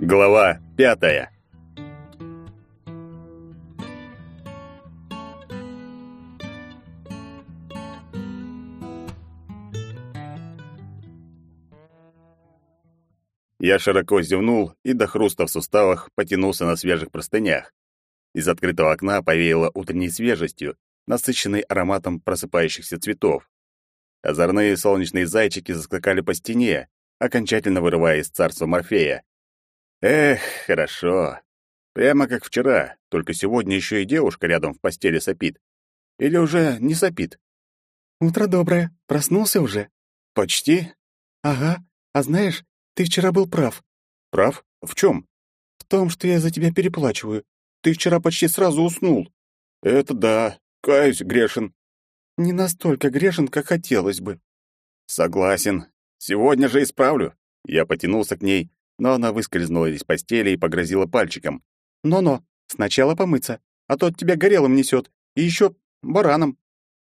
Глава пятая. Я широко зевнул и до хруста в суставах потянулся на свежих простынях. Из открытого окна повеяло утренней свежестью, насыщенной ароматом просыпающихся цветов. Озорные солнечные зайчики заскакали по стене, окончательно вырывая из царства Морфея. Эх, хорошо. Прямо как вчера, только сегодня еще и девушка рядом в постели сопит. Или уже не сопит? «Утро доброе. Проснулся уже?» «Почти?» «Ага. А знаешь, ты вчера был прав». «Прав? В чем?» «В том, что я за тебя переплачиваю. Ты вчера почти сразу уснул». «Это да. Каюсь, грешен». «Не настолько грешен, как хотелось бы». «Согласен. Сегодня же исправлю». Я потянулся к ней, но она выскользнула из постели и погрозила пальчиком. «Но-но, сначала помыться, а то от тебя горелым несет, и еще бараном».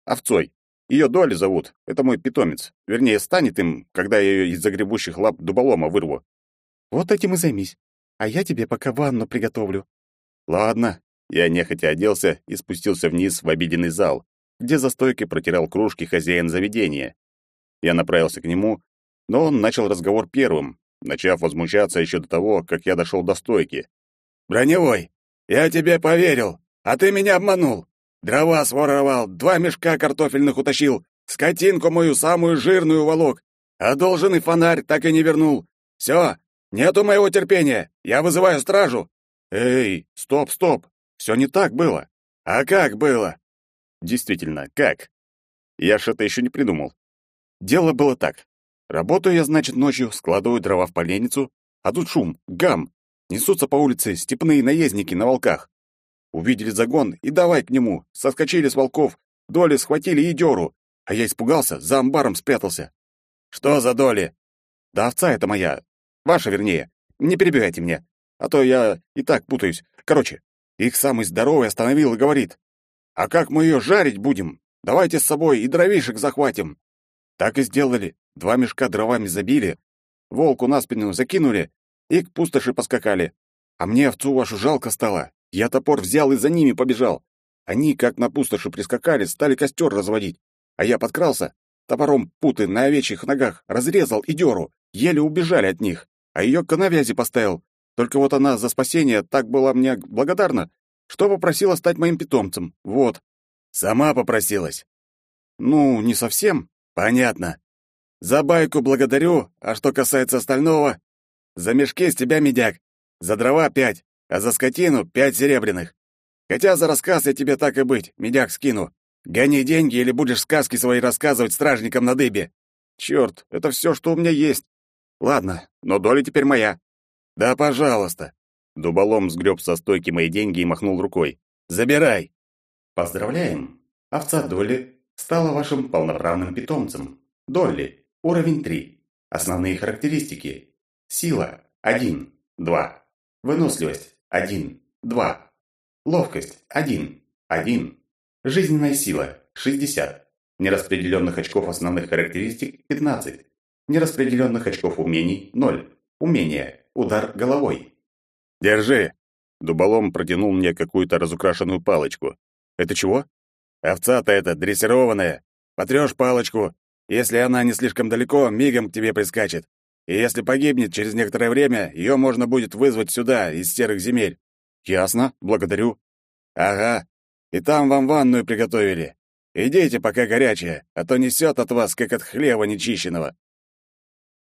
«Овцой. Ее Доли зовут. Это мой питомец. Вернее, станет им, когда я ее из загребущих лап дуболома вырву». «Вот этим и займись. А я тебе пока ванну приготовлю». «Ладно». Я нехотя оделся и спустился вниз в обеденный зал, где за стойкой протирал кружки хозяин заведения. Я направился к нему, но он начал разговор первым, начав возмущаться еще до того, как я дошел до стойки. «Броневой, я тебе поверил, а ты меня обманул. Дрова своровал, два мешка картофельных утащил, скотинку мою самую жирную волок, а должен фонарь так и не вернул. Все, нету моего терпения, я вызываю стражу». «Эй, стоп, стоп, все не так было». «А как было?» «Действительно, как?» Я что-то еще не придумал. Дело было так. Работаю я, значит, ночью, складываю дрова в поленницу, а тут шум, гам. Несутся по улице степные наездники на волках. Увидели загон и давай к нему. Соскочили с волков, доли схватили и дёру. А я испугался, за амбаром спрятался. Что за доли? Да овца это моя. Ваша, вернее. Не перебивайте мне, а то я и так путаюсь. Короче, их самый здоровый остановил и говорит. А как мы ее жарить будем? Давайте с собой и дровишек захватим. Так и сделали. Два мешка дровами забили, волку на спину закинули и к пустоши поскакали. А мне овцу вашу жалко стало. Я топор взял и за ними побежал. Они, как на пустоши прискакали, стали костер разводить. А я подкрался, топором путы на овечьих ногах разрезал и дёру. Еле убежали от них. А ее к навязи поставил. Только вот она за спасение так была мне благодарна, что попросила стать моим питомцем. Вот. Сама попросилась. Ну, не совсем. Понятно. За байку благодарю, а что касается остального, за мешки с тебя медяк, за дрова пять, а за скотину пять серебряных. Хотя за рассказ я тебе так и быть, медяк скину. Гони деньги или будешь сказки свои рассказывать стражникам на дыбе. Черт, это все, что у меня есть. Ладно, но доля теперь моя. Да, пожалуйста. Дуболом сгреб со стойки мои деньги и махнул рукой. Забирай. Поздравляем. Овца Долли стала вашим полноправным питомцем. Долли, Уровень 3. Основные характеристики. Сила – 1, 2. Выносливость – 1, 2. Ловкость – 1, 1. Жизненная сила – 60. Нераспределенных очков основных характеристик – 15. Нераспределенных очков умений – 0. Умение – удар головой. «Держи!» Дуболом протянул мне какую-то разукрашенную палочку. «Это чего?» «Овца-то эта дрессированная. Потрешь палочку, если она не слишком далеко, мигом к тебе прискачет. И если погибнет через некоторое время, ее можно будет вызвать сюда, из серых земель. Ясно, благодарю. Ага. И там вам ванную приготовили. Идите, пока горячая, а то несет от вас, как от хлеба нечищенного.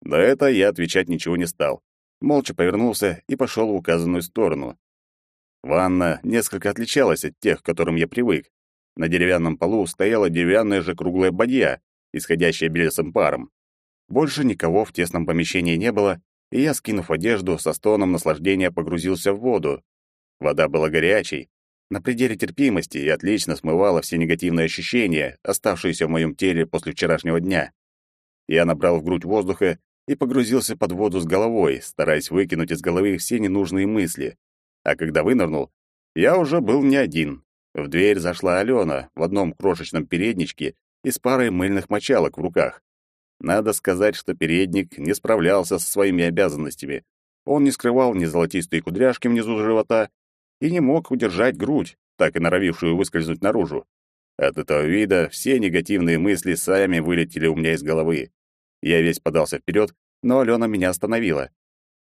На это я отвечать ничего не стал. Молча повернулся и пошел в указанную сторону. Ванна несколько отличалась от тех, к которым я привык. На деревянном полу стояла деревянная же круглая бадья, исходящая белесым паром. Больше никого в тесном помещении не было, и я, скинув одежду, со стоном наслаждения погрузился в воду. Вода была горячей, на пределе терпимости и отлично смывала все негативные ощущения, оставшиеся в моем теле после вчерашнего дня. Я набрал в грудь воздуха и погрузился под воду с головой, стараясь выкинуть из головы все ненужные мысли. А когда вынырнул, я уже был не один. В дверь зашла Алена в одном крошечном передничке и с парой мыльных мочалок в руках. Надо сказать, что передник не справлялся со своими обязанностями. он не скрывал ни золотистые кудряшки внизу живота и не мог удержать грудь, так и норовившую выскользнуть наружу. От этого вида все негативные мысли сами вылетели у меня из головы. Я весь подался вперед, но Алена меня остановила.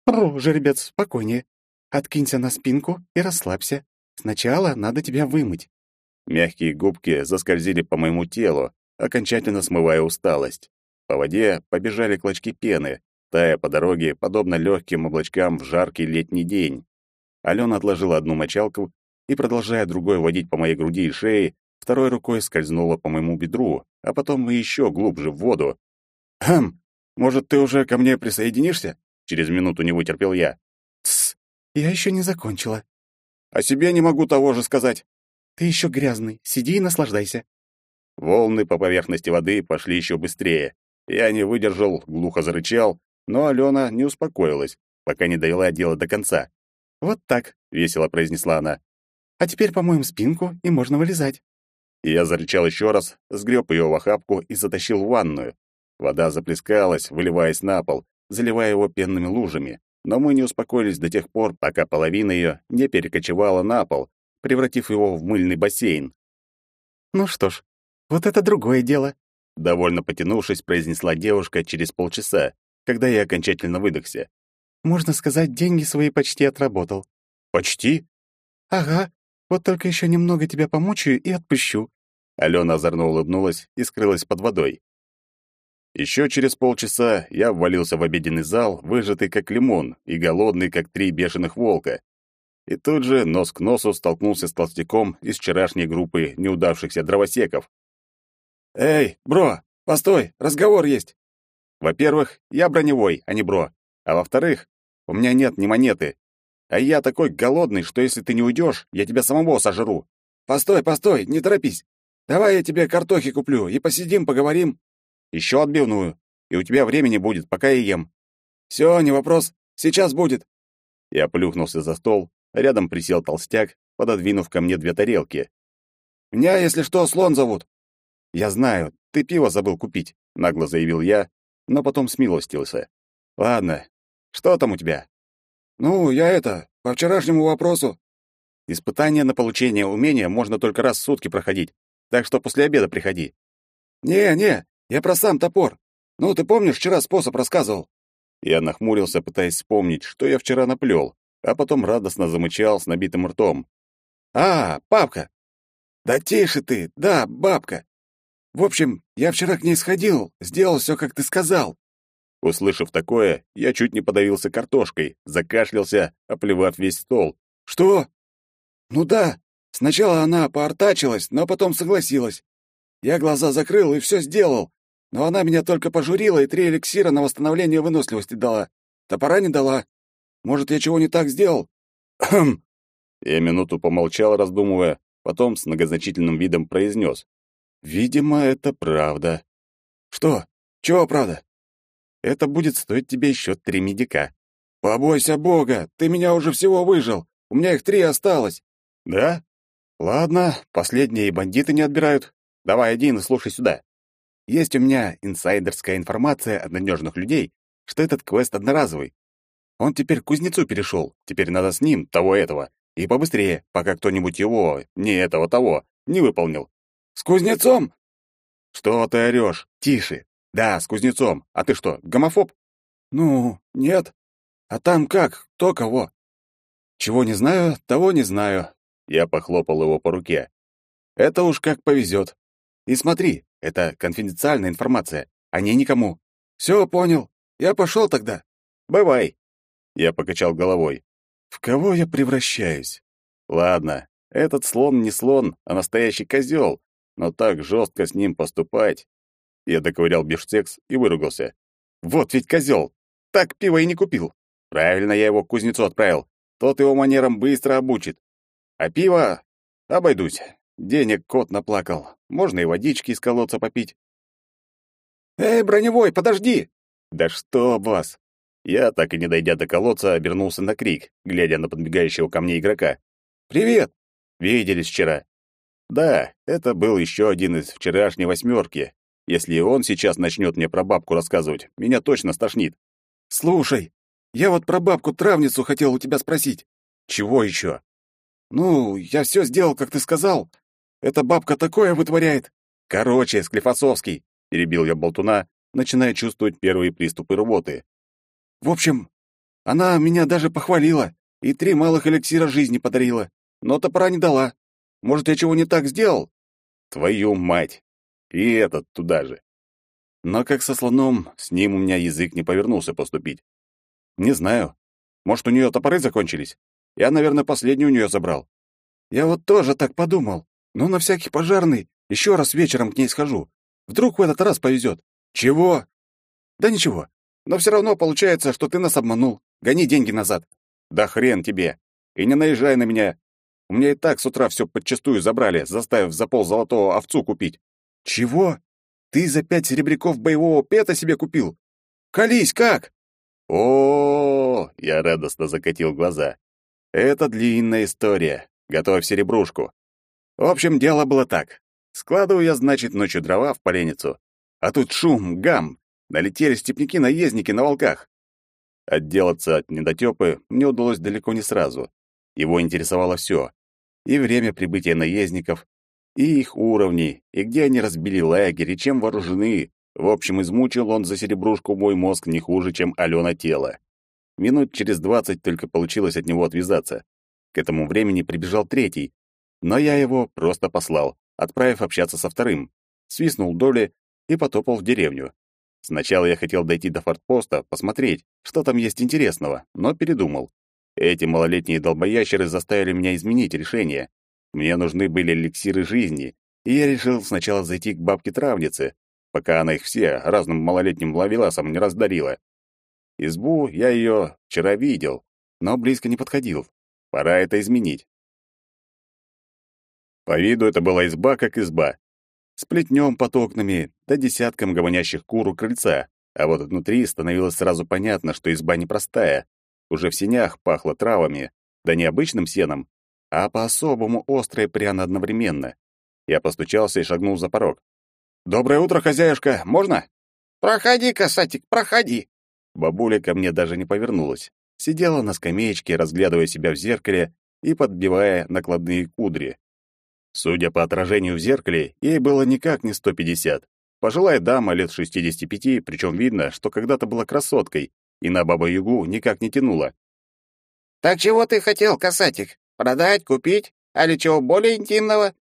«Ру, жеребец, спокойнее. Откинься на спинку и расслабься. Сначала надо тебя вымыть». Мягкие губки заскользили по моему телу, окончательно смывая усталость. По воде побежали клочки пены, тая по дороге, подобно легким облачкам в жаркий летний день. Алена отложила одну мочалку и, продолжая другой водить по моей груди и шее, второй рукой скользнула по моему бедру, а потом и еще глубже в воду. «Хм, может, ты уже ко мне присоединишься?» Через минуту не вытерпел я. «Тсс, я еще не закончила». «О себе не могу того же сказать». «Ты еще грязный, сиди и наслаждайся». Волны по поверхности воды пошли еще быстрее. Я не выдержал, глухо зарычал, но Алена не успокоилась, пока не довела дело до конца. «Вот так», — весело произнесла она. «А теперь помоем спинку, и можно вылезать». И я зарычал еще раз, сгреб ее в охапку и затащил в ванную. Вода заплескалась, выливаясь на пол, заливая его пенными лужами, но мы не успокоились до тех пор, пока половина ее не перекочевала на пол, превратив его в мыльный бассейн. «Ну что ж, вот это другое дело», — довольно потянувшись, произнесла девушка через полчаса, когда я окончательно выдохся. «Можно сказать, деньги свои почти отработал». «Почти?» «Ага, вот только еще немного тебя помучаю и отпущу». Алена озорно улыбнулась и скрылась под водой. Еще через полчаса я ввалился в обеденный зал, выжатый как лимон и голодный, как три бешеных волка. И тут же нос к носу столкнулся с толстяком из вчерашней группы неудавшихся дровосеков. «Эй, бро, постой, разговор есть!» Во-первых, я броневой, а не бро. А во-вторых, у меня нет ни монеты. А я такой голодный, что если ты не уйдешь, я тебя самого сожру. Постой, постой, не торопись. Давай я тебе картохи куплю и посидим, поговорим. Еще отбивную, и у тебя времени будет, пока я ем. Все, не вопрос. Сейчас будет. Я плюхнулся за стол, рядом присел толстяк, пододвинув ко мне две тарелки. Меня, если что, слон зовут. Я знаю, ты пиво забыл купить, нагло заявил я, но потом смилостился. Ладно. Что там у тебя? Ну, я это, по вчерашнему вопросу. Испытание на получение умения можно только раз в сутки проходить, так что после обеда приходи. Не, не, я про сам топор. Ну, ты помнишь, вчера способ рассказывал?» Я нахмурился, пытаясь вспомнить, что я вчера наплел, а потом радостно замычал с набитым ртом. «А, бабка!» «Да тише ты, да, бабка! В общем, я вчера к ней сходил, сделал все, как ты сказал». Услышав такое, я чуть не подавился картошкой, закашлялся, оплевав весь стол. «Что?» «Ну да, сначала она поортачилась, но потом согласилась. Я глаза закрыл и все сделал. Но она меня только пожурила и три эликсира на восстановление выносливости дала. Топора не дала. Может, я чего не так сделал? Хм. Я минуту помолчал, раздумывая, потом с многозначительным видом произнес. Видимо, это правда. Что? Чего правда? Это будет стоить тебе еще три медика. Побойся Бога, ты меня уже всего выжил. У меня их три осталось. Да? Ладно, последние бандиты не отбирают. Давай один и слушай сюда. Есть у меня инсайдерская информация от надежных людей, что этот квест одноразовый. Он теперь к кузнецу перешел, теперь надо с ним того-этого. И побыстрее, пока кто-нибудь его, не этого того, не выполнил. С кузнецом? Что ты орешь? Тише. Да, с кузнецом. А ты что, гомофоб? Ну, нет. А там как? Кто кого? Чего не знаю, того не знаю. Я похлопал его по руке. Это уж как повезет. И смотри, это конфиденциальная информация, о ней никому. Все понял. Я пошел тогда. Бывай. Я покачал головой. В кого я превращаюсь? Ладно, этот слон не слон, а настоящий козел, но так жестко с ним поступать. Я доковырял бифштекс и выругался. Вот ведь козел. Так пиво и не купил. Правильно я его к кузнецу отправил. Тот его манерам быстро обучит. А пиво обойдусь. Денег кот наплакал. Можно и водички из колодца попить. «Эй, броневой, подожди!» «Да что вас!» Я, так и не дойдя до колодца, обернулся на крик, глядя на подбегающего ко мне игрока. «Привет!» «Виделись вчера?» «Да, это был еще один из вчерашней восьмерки. Если он сейчас начнет мне про бабку рассказывать, меня точно стошнит». «Слушай, Я вот про бабку-травницу хотел у тебя спросить. Чего еще? Ну, я все сделал, как ты сказал. Эта бабка такое вытворяет. Короче, Склифосовский, перебил я болтуна, начиная чувствовать первые приступы рвоты. В общем, она меня даже похвалила и три малых эликсира жизни подарила, но топора не дала. Может, я чего не так сделал? Твою мать! И этот туда же. Но как со слоном, с ним у меня язык не повернулся поступить. Не знаю. Может, у нее топоры закончились? Я, наверное, последний у нее забрал. Я вот тоже так подумал. Но на всякий пожарный еще раз вечером к ней схожу. Вдруг в этот раз повезет. Чего? Да ничего. Но все равно получается, что ты нас обманул. Гони деньги назад. Да хрен тебе. И не наезжай на меня. У меня и так с утра все подчистую забрали, заставив за пол золотого овцу купить. Чего? Ты за пять серебряков боевого пета себе купил? Колись, как? О, я радостно закатил глаза. Это длинная история. Готовь серебрушку. В общем, дело было так. Складываю я, значит, ночью дрова в поленницу. А тут шум, гам. Налетели степняки-наездники на волках. Отделаться от недотёпы мне удалось далеко не сразу. Его интересовало все: И время прибытия наездников, и их уровни, и где они разбили лагерь, и чем вооружены. В общем, измучил он за серебрушку мой мозг не хуже, чем Алена тело. Минут через двадцать только получилось от него отвязаться. К этому времени прибежал третий, но я его просто послал, отправив общаться со вторым. Свистнул доли и потопал в деревню. Сначала я хотел дойти до фортпоста, посмотреть, что там есть интересного, но передумал. Эти малолетние долбоящеры заставили меня изменить решение. Мне нужны были эликсиры жизни, и я решил сначала зайти к бабке-травнице, пока она их все разным малолетним лавеласом не раздарила. Избу я ее вчера видел, но близко не подходил. Пора это изменить. По виду это была изба как изба. С плетнем под окнами, да десятком гомонящих кур у крыльца. А вот внутри становилось сразу понятно, что изба непростая. Уже в сенях пахло травами, да не обычным сеном, а по-особому остро и пряно одновременно. Я постучался и шагнул за порог. «Доброе утро, хозяюшка! Можно?» «Проходи, касатик, проходи!» Бабуля ко мне даже не повернулась. Сидела на скамеечке, разглядывая себя в зеркале и подбивая накладные кудри. Судя по отражению в зеркале, ей было никак не 150. Пожилая дама лет 65, причем видно, что когда-то была красоткой, и на бабу-ягу никак не тянула. «Так чего ты хотел, касатик? Продать, купить? Али чего более интимного?»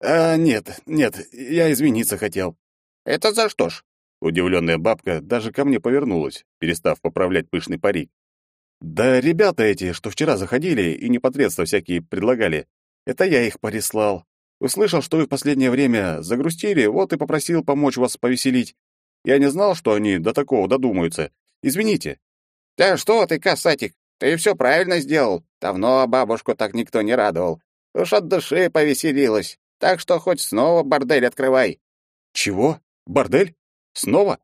«А, нет, нет, я извиниться хотел». «Это за что ж?» Удивленная бабка даже ко мне повернулась, перестав поправлять пышный парик. «Да ребята эти, что вчера заходили и непосредственно всякие предлагали, это я их прислал. Услышал, что вы в последнее время загрустили, вот и попросил помочь вас повеселить. Я не знал, что они до такого додумаются. Извините». «Да что ты, касатик, ты все правильно сделал. Давно бабушку так никто не радовал. Уж от души повеселилась. Так что хоть снова бордель открывай». «Чего? Бордель?» Снова?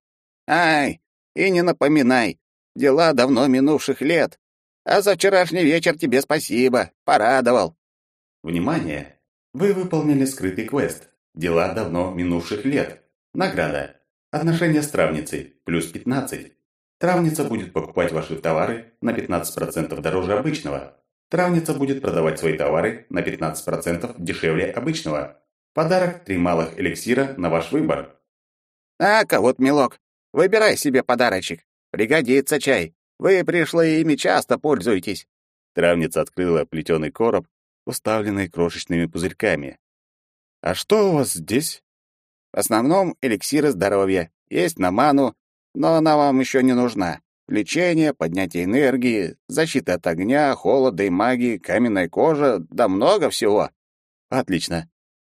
Ай, и не напоминай. Дела давно минувших лет. А за вчерашний вечер тебе спасибо. Порадовал. Внимание! Вы выполнили скрытый квест. Дела давно минувших лет. Награда. Отношения с травницей. Плюс 15. Травница будет покупать ваши товары на 15% дороже обычного. Травница будет продавать свои товары на 15% дешевле обычного. Подарок – три малых эликсира на ваш выбор. «А-ка, вот, милок, выбирай себе подарочек. Пригодится чай. Вы пришлые ими часто пользуетесь». Травница открыла плетеный короб, уставленный крошечными пузырьками. «А что у вас здесь?» «В основном эликсиры здоровья. Есть на ману, но она вам еще не нужна. Лечение, поднятие энергии, защита от огня, холода и магии, каменная кожа, да много всего». «Отлично.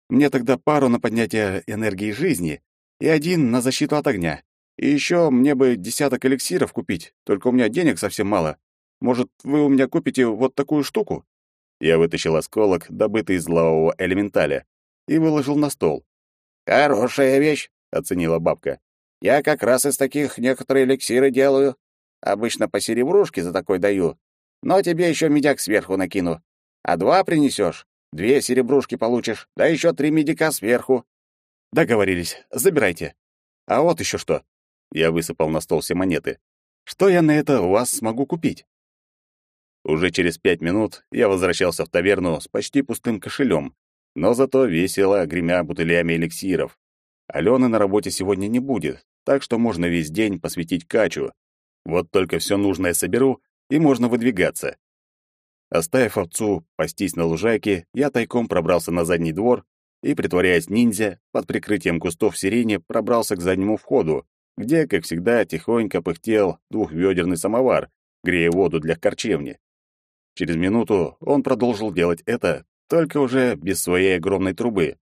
Мне тогда пару на поднятие энергии жизни, и один на защиту от огня. И еще мне бы десяток эликсиров купить, только у меня денег совсем мало. Может, вы у меня купите вот такую штуку?» Я вытащил осколок, добытый из лавового элементаля, и выложил на стол. «Хорошая вещь», — оценила бабка. «Я как раз из таких некоторые эликсиры делаю. Обычно по серебрушке за такой даю. Но тебе еще медяк сверху накину. А два принесешь, две серебрушки получишь, да еще три медика сверху. Договорились. Забирайте. А вот еще что. Я высыпал на стол все монеты. Что я на это у вас смогу купить? Уже через пять минут я возвращался в таверну с почти пустым кошелем, но зато весело гремя бутылями эликсиров. Алены на работе сегодня не будет, так что можно весь день посвятить качу. Вот только все нужное соберу, и можно выдвигаться. Оставив овцу пастись на лужайке, я тайком пробрался на задний двор и, притворяясь ниндзя, под прикрытием кустов сирени пробрался к заднему входу, где, как всегда, тихонько пыхтел двухвёдерный самовар, грея воду для корчевни. Через минуту он продолжил делать это, только уже без своей огромной трубы.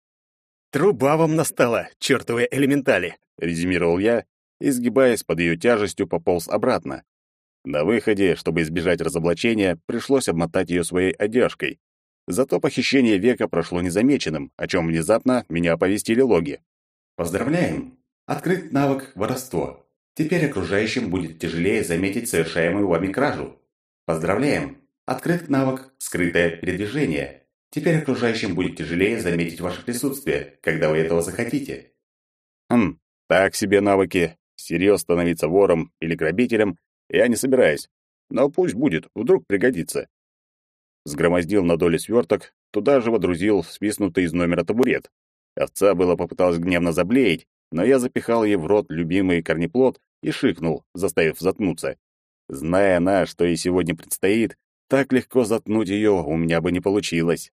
«Труба вам настала, чертовы элементали!» — резюмировал я, и, сгибаясь под ее тяжестью, пополз обратно. На выходе, чтобы избежать разоблачения, пришлось обмотать ее своей одежкой. Зато похищение века прошло незамеченным, о чем внезапно меня оповестили логи. Поздравляем! Открыт навык «Воровство». Теперь окружающим будет тяжелее заметить совершаемую вами кражу. Поздравляем! Открыт навык «Скрытое передвижение». Теперь окружающим будет тяжелее заметить ваше присутствие, когда вы этого захотите. Хм, так себе навыки. Серьезно становиться вором или грабителем я не собираюсь. Но пусть будет, вдруг пригодится. Сгромоздил на долю сверток, туда же водрузил свистнутый из номера табурет. Овца было попыталась гневно заблеять, но я запихал ей в рот любимый корнеплод и шикнул, заставив заткнуться. Зная она, что ей сегодня предстоит, так легко заткнуть ее у меня бы не получилось.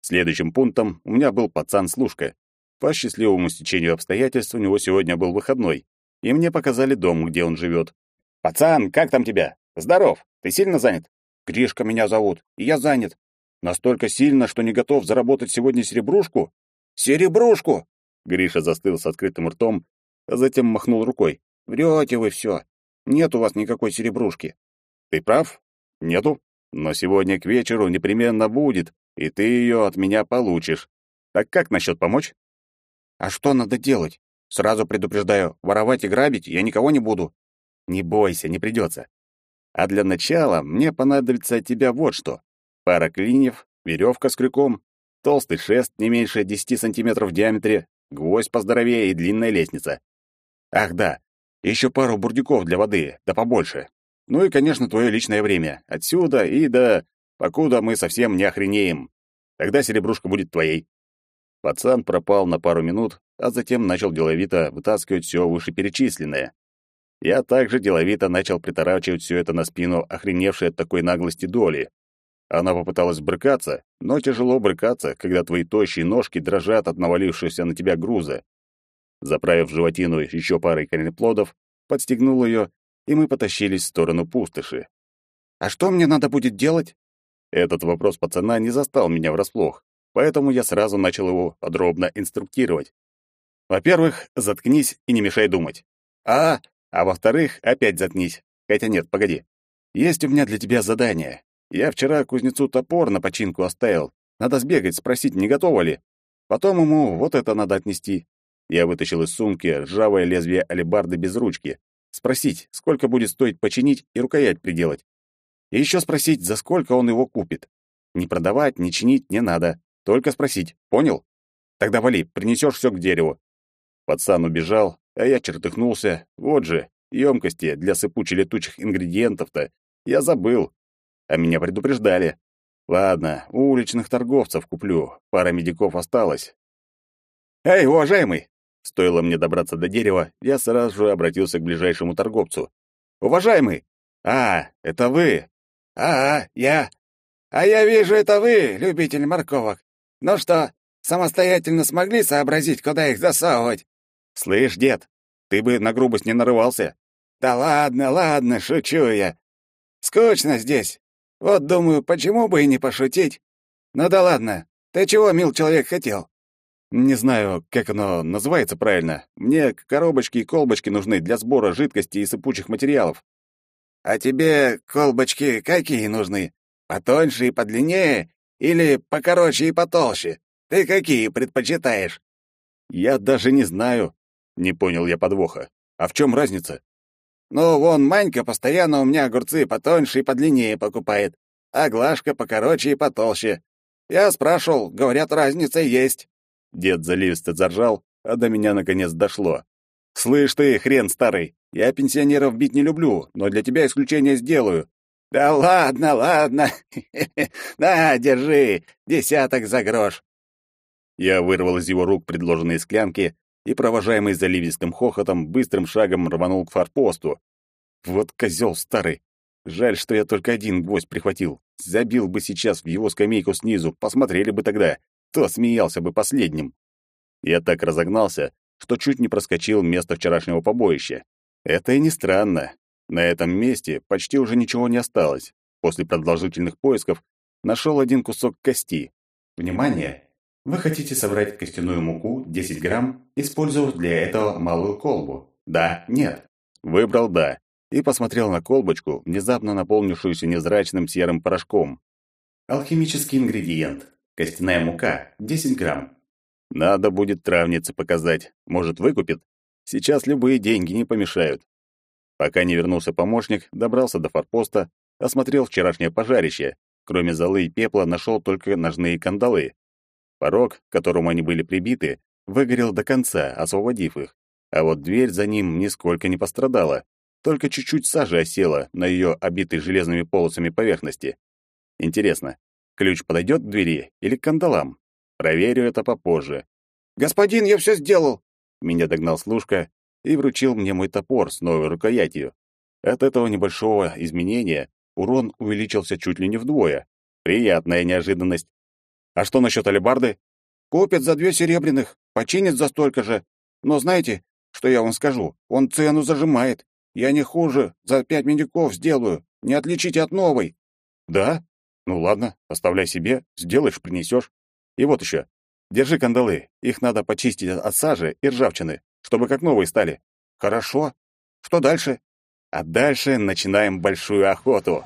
Следующим пунктом у меня был пацан-служка. По счастливому стечению обстоятельств у него сегодня был выходной, и мне показали дом, где он живет. «Пацан, как там тебя? Здоров. Ты сильно занят?» «Гришка меня зовут, и я занят. Настолько сильно, что не готов заработать сегодня серебрушку?» «Серебрушку!» Гриша застыл с открытым ртом, а затем махнул рукой. «Врете вы все. Нет у вас никакой серебрушки». «Ты прав? Нету. Но сегодня к вечеру непременно будет, и ты ее от меня получишь. Так как насчет помочь? А что надо делать? Сразу предупреждаю, воровать и грабить я никого не буду. Не бойся, не придется. А для начала мне понадобится от тебя вот что. Пара клиньев, веревка с крюком, толстый шест не меньше 10 сантиметров в диаметре, гвоздь поздоровее и длинная лестница. Ах да, еще пару бурдюков для воды, да побольше. Ну и, конечно, твое личное время. Отсюда и до... Покуда мы совсем не охренеем. Тогда серебрушка будет твоей». Пацан пропал на пару минут, а затем начал деловито вытаскивать все вышеперечисленное. Я также деловито начал приторачивать все это на спину охреневшей от такой наглости доли. Она попыталась брыкаться, но тяжело брыкаться, когда твои тощие ножки дрожат от навалившегося на тебя груза. Заправив животину еще парой корнеплодов, подстегнул ее и мы потащились в сторону пустоши. «А что мне надо будет делать?» Этот вопрос пацана не застал меня врасплох, поэтому я сразу начал его подробно инструктировать. Во-первых, заткнись и не мешай думать. А, а во-вторых, опять заткнись. Хотя нет, погоди. Есть у меня для тебя задание. Я вчера кузнецу топор на починку оставил. Надо сбегать, спросить, не готово ли. Потом ему вот это надо отнести. Я вытащил из сумки ржавое лезвие алебарды без ручки. Спросить, сколько будет стоить починить и рукоять приделать. И еще спросить, за сколько он его купит. Не продавать, не чинить не надо. Только спросить. Понял? Тогда вали, принесешь все к дереву. Пацан убежал, а я чертыхнулся. Вот же, емкости для сыпуче-летучих ингредиентов-то. Я забыл. А меня предупреждали. Ладно, у уличных торговцев куплю. Пара медиков осталось. «Эй, уважаемый, Стоило мне добраться до дерева, я сразу же обратился к ближайшему торговцу. «Уважаемый! А, это вы!» «А, я! А я вижу, это вы, любитель морковок! Ну что, самостоятельно смогли сообразить, куда их засовывать?» «Слышь, дед, ты бы на грубость не нарывался!» «Да ладно, ладно, шучу я. Скучно здесь. Вот думаю, почему бы и не пошутить? Ну да ладно, ты чего, мил человек, хотел?» Не знаю, как оно называется правильно. Мне коробочки и колбочки нужны для сбора жидкости и сыпучих материалов. А тебе колбочки какие нужны? Потоньше и подлиннее или покороче и потолще? Ты какие предпочитаешь? Я даже не знаю. Не понял я подвоха. А в чем разница? Ну, вон Манька постоянно у меня огурцы потоньше и подлиннее покупает, а Глашка покороче и потолще. Я спрашивал, говорят, разница есть. Дед заливисто заржал, а до меня наконец дошло. «Слышь ты, хрен старый, Я пенсионеров бить не люблю, но для тебя исключение сделаю. Да ладно, ладно. На, держи, десяток за грош. Я вырвал из его рук предложенные склянки и, провожаемый заливистым хохотом, быстрым шагом рванул к форпосту. Вот козел старый. Жаль, что я только один гвоздь прихватил. Забил бы сейчас в его скамейку снизу, посмотрели бы тогда, кто смеялся бы последним. Я так разогнался, что чуть не проскочил место вчерашнего побоища. Это и не странно. На этом месте почти уже ничего не осталось. После продолжительных поисков нашел один кусок кости. Внимание! Вы хотите собрать костяную муку 10 грамм, использовав для этого малую колбу? Да, нет. Выбрал «да» и посмотрел на колбочку, внезапно наполнившуюся незрачным серым порошком. Алхимический ингредиент. Костяная мука 10 грамм. Надо будет травнице показать. Может, выкупит? Сейчас любые деньги не помешают. Пока не вернулся помощник, добрался до форпоста, осмотрел вчерашнее пожарище. Кроме золы и пепла нашел только ножные кандалы. Порог, к которому они были прибиты, выгорел до конца, освободив их. А вот дверь за ним нисколько не пострадала. Только чуть-чуть сажи осела на ее обитой железными полосами поверхности. Интересно, ключ подойдет к двери или к кандалам? Проверю это попозже. «Господин, я все сделал!» Меня догнал служка и вручил мне мой топор с новой рукоятью. От этого небольшого изменения урон увеличился чуть ли не вдвое. Приятная неожиданность. А что насчет алебарды? Купит за две серебряных, починит за столько же. Но знаете, что я вам скажу? Он цену зажимает. Я не хуже, за пять медиков сделаю. Не отличите от новой. Да? Ну ладно, оставляй себе, сделаешь, принесешь. И вот еще. Держи кандалы. Их надо почистить от сажи и ржавчины, чтобы как новые стали. Хорошо. Что дальше? А дальше начинаем большую охоту.